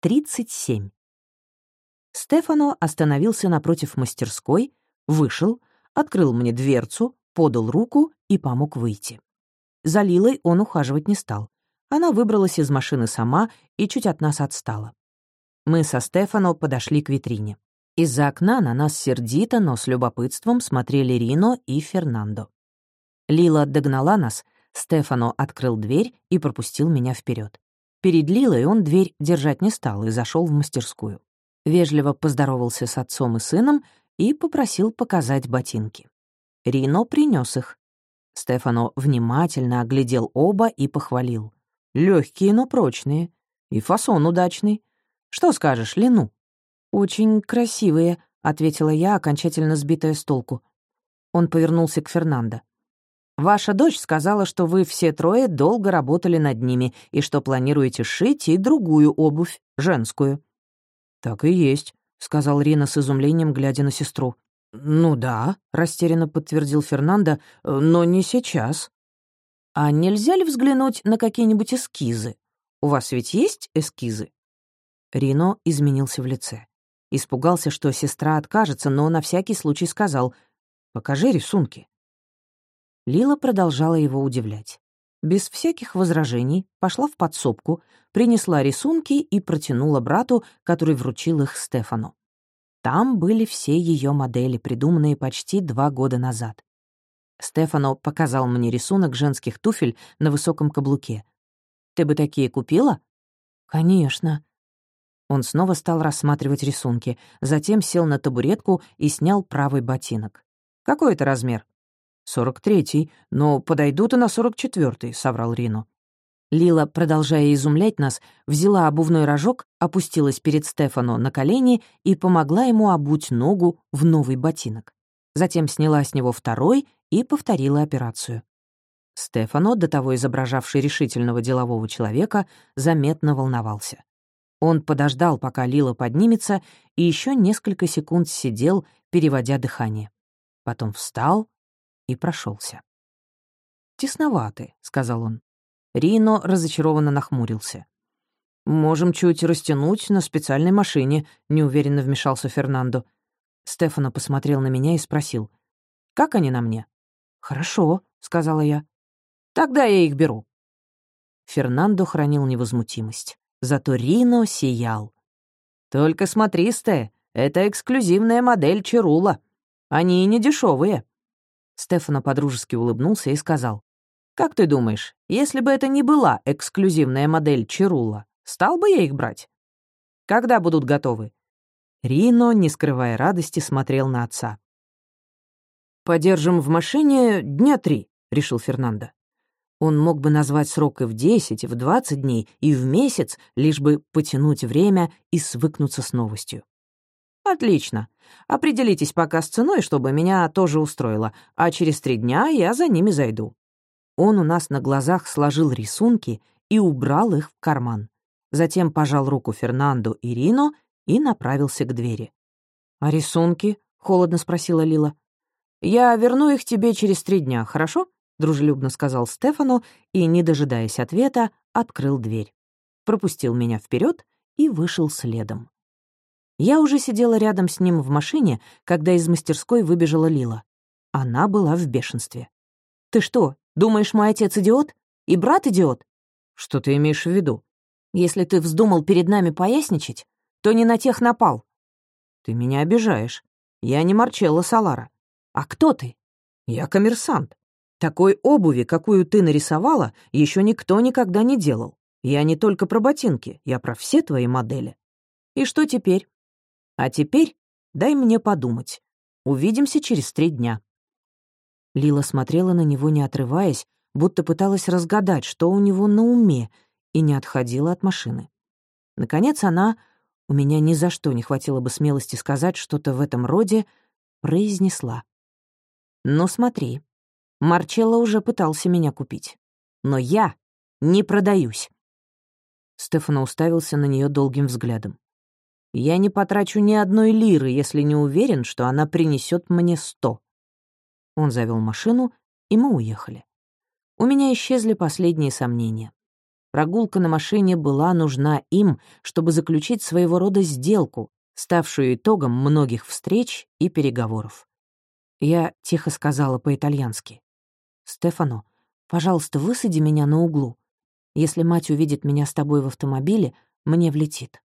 37. Стефано остановился напротив мастерской, вышел, открыл мне дверцу, подал руку и помог выйти. За Лилой он ухаживать не стал. Она выбралась из машины сама и чуть от нас отстала. Мы со Стефано подошли к витрине. Из-за окна на нас сердито, но с любопытством смотрели Рино и Фернандо. Лила догнала нас, Стефано открыл дверь и пропустил меня вперед. Перед Лилой он дверь держать не стал и зашел в мастерскую. Вежливо поздоровался с отцом и сыном и попросил показать ботинки. Рино принес их. Стефано внимательно оглядел оба и похвалил. Легкие, но прочные. И фасон удачный. Что скажешь, Лину? «Очень красивые», — ответила я, окончательно сбитая с толку. Он повернулся к Фернандо. Ваша дочь сказала, что вы все трое долго работали над ними и что планируете шить и другую обувь, женскую». «Так и есть», — сказал Рина с изумлением, глядя на сестру. «Ну да», — растерянно подтвердил Фернандо, — «но не сейчас». «А нельзя ли взглянуть на какие-нибудь эскизы? У вас ведь есть эскизы?» Рино изменился в лице. Испугался, что сестра откажется, но на всякий случай сказал «Покажи рисунки». Лила продолжала его удивлять. Без всяких возражений пошла в подсобку, принесла рисунки и протянула брату, который вручил их Стефану. Там были все ее модели, придуманные почти два года назад. Стефано показал мне рисунок женских туфель на высоком каблуке. «Ты бы такие купила?» «Конечно». Он снова стал рассматривать рисунки, затем сел на табуретку и снял правый ботинок. «Какой это размер?» «Сорок третий, но подойдут и на сорок четвертый», — соврал Рино. Лила, продолжая изумлять нас, взяла обувной рожок, опустилась перед Стефано на колени и помогла ему обуть ногу в новый ботинок. Затем сняла с него второй и повторила операцию. Стефано, до того изображавший решительного делового человека, заметно волновался. Он подождал, пока Лила поднимется, и еще несколько секунд сидел, переводя дыхание. Потом встал, и прошелся. «Тесноваты», — сказал он. Рино разочарованно нахмурился. «Можем чуть растянуть на специальной машине», — неуверенно вмешался Фернандо. Стефано посмотрел на меня и спросил. «Как они на мне?» «Хорошо», — сказала я. «Тогда я их беру». Фернандо хранил невозмутимость. Зато Рино сиял. «Только смотри, Сте, это эксклюзивная модель Чирула. Они не дешевые. Стефано подружески улыбнулся и сказал. «Как ты думаешь, если бы это не была эксклюзивная модель Чирула, стал бы я их брать? Когда будут готовы?» Рино, не скрывая радости, смотрел на отца. «Подержим в машине дня три», — решил Фернандо. Он мог бы назвать срок и в десять, в двадцать дней, и в месяц, лишь бы потянуть время и свыкнуться с новостью. «Отлично. Определитесь пока с ценой, чтобы меня тоже устроило, а через три дня я за ними зайду». Он у нас на глазах сложил рисунки и убрал их в карман. Затем пожал руку Фернанду и Рино и направился к двери. «А рисунки?» — холодно спросила Лила. «Я верну их тебе через три дня, хорошо?» — дружелюбно сказал Стефану и, не дожидаясь ответа, открыл дверь. Пропустил меня вперед и вышел следом. Я уже сидела рядом с ним в машине, когда из мастерской выбежала Лила. Она была в бешенстве. «Ты что, думаешь, мой отец идиот? И брат идиот?» «Что ты имеешь в виду?» «Если ты вздумал перед нами поясничать, то не на тех напал». «Ты меня обижаешь. Я не Марчелло Салара». «А кто ты?» «Я коммерсант. Такой обуви, какую ты нарисовала, еще никто никогда не делал. Я не только про ботинки, я про все твои модели». «И что теперь? А теперь дай мне подумать. Увидимся через три дня». Лила смотрела на него, не отрываясь, будто пыталась разгадать, что у него на уме, и не отходила от машины. Наконец она, у меня ни за что не хватило бы смелости сказать что-то в этом роде, произнесла. «Ну смотри, Марчелло уже пытался меня купить. Но я не продаюсь». Стефано уставился на нее долгим взглядом. Я не потрачу ни одной лиры, если не уверен, что она принесет мне сто. Он завел машину, и мы уехали. У меня исчезли последние сомнения. Прогулка на машине была нужна им, чтобы заключить своего рода сделку, ставшую итогом многих встреч и переговоров. Я тихо сказала по-итальянски. «Стефано, пожалуйста, высади меня на углу. Если мать увидит меня с тобой в автомобиле, мне влетит».